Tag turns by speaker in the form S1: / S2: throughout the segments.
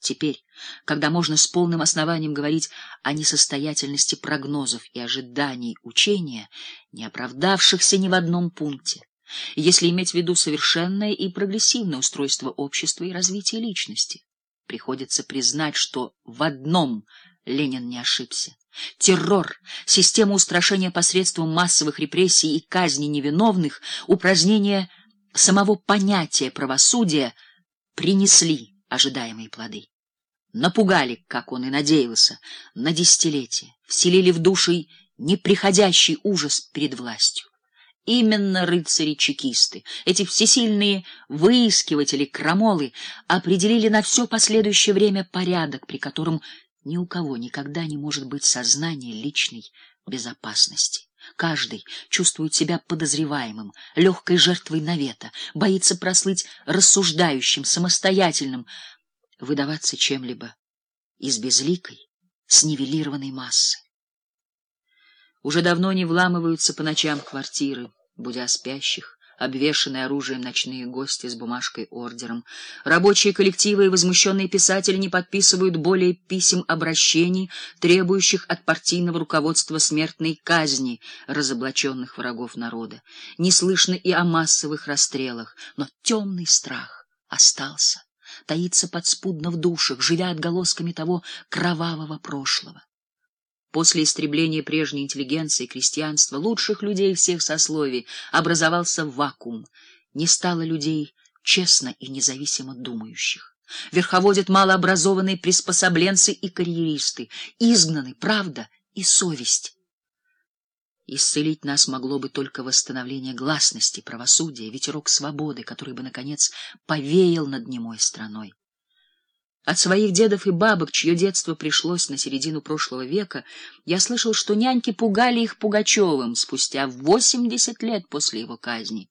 S1: Теперь, когда можно с полным основанием говорить о несостоятельности прогнозов и ожиданий учения, не оправдавшихся ни в одном пункте, если иметь в виду совершенное и прогрессивное устройство общества и развитие личности, приходится признать, что в одном Ленин не ошибся. Террор, система устрашения посредством массовых репрессий и казни невиновных, упразднение самого понятия правосудия принесли ожидаемые плоды. Напугали, как он и надеялся, на десятилетия, вселили в души неприходящий ужас перед властью. Именно рыцари-чекисты, эти всесильные выискиватели крамолы, определили на все последующее время порядок, при котором ни у кого никогда не может быть сознания личной безопасности. Каждый чувствует себя подозреваемым, легкой жертвой навета, боится прослыть рассуждающим, самостоятельным, выдаваться чем-либо из безликой, снивелированной массы. Уже давно не вламываются по ночам квартиры, будя спящих, обвешанные оружием ночные гости с бумажкой-ордером. Рабочие коллективы и возмущенные писатели не подписывают более писем обращений, требующих от партийного руководства смертной казни разоблаченных врагов народа. Не слышно и о массовых расстрелах, но темный страх остался, таится подспудно в душах, живя отголосками того кровавого прошлого. После истребления прежней интеллигенции, крестьянства, лучших людей всех сословий, образовался вакуум. Не стало людей честно и независимо думающих. Верховодят малообразованные приспособленцы и карьеристы, изгнаны правда и совесть. Исцелить нас могло бы только восстановление гласности, правосудия, ветерок свободы, который бы, наконец, повеял над немой страной. От своих дедов и бабок, чье детство пришлось на середину прошлого века, я слышал, что няньки пугали их Пугачевым спустя восемьдесят лет после его казни.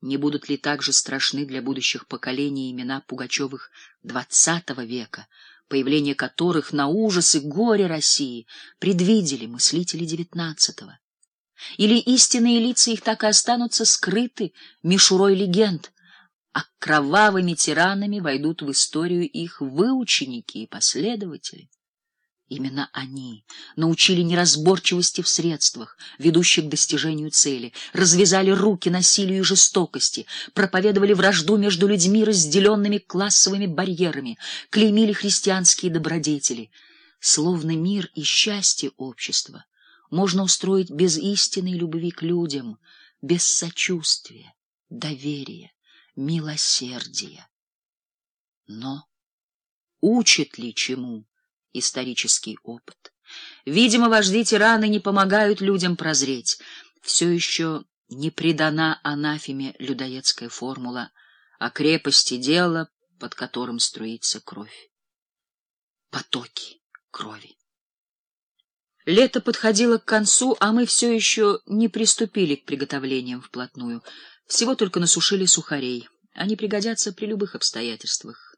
S1: Не будут ли также страшны для будущих поколений имена Пугачевых двадцатого века, появление которых на ужасы горе России предвидели мыслители девятнадцатого? Или истинные лица их так и останутся скрыты мишурой легенд, а кровавыми тиранами войдут в историю их выученики и последователи. Именно они научили неразборчивости в средствах, ведущих к достижению цели, развязали руки насилию и жестокости, проповедовали вражду между людьми, разделенными классовыми барьерами, клеймили христианские добродетели. Словно мир и счастье общества можно устроить без истинной любви к людям, без сочувствия, доверия милосердия. Но учит ли чему исторический опыт? Видимо, вожди тираны не помогают людям прозреть. Все еще не придана анафеме людоедская формула о крепости дела, под которым струится кровь. Потоки крови. Лето подходило к концу, а мы все еще не приступили к приготовлениям вплотную. Всего только насушили сухарей. Они пригодятся при любых обстоятельствах.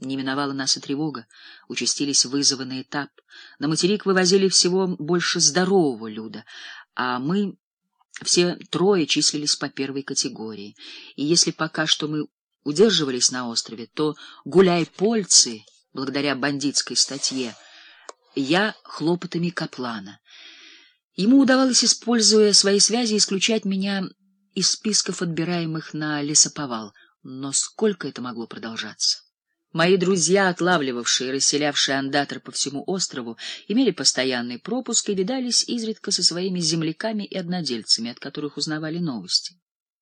S1: Не миновала нас и тревога, участились вызовы на этап. На материк вывозили всего больше здорового люда, а мы все трое числились по первой категории. И если пока что мы удерживались на острове, то гуляй-польцы, благодаря бандитской статье, я хлопотами Каплана. Ему удавалось, используя свои связи, исключать меня из списков отбираемых на лесоповал. Но сколько это могло продолжаться? Мои друзья, отлавливавшие и расселявшие андатор по всему острову, имели постоянный пропуск и видались изредка со своими земляками и однодельцами, от которых узнавали новости.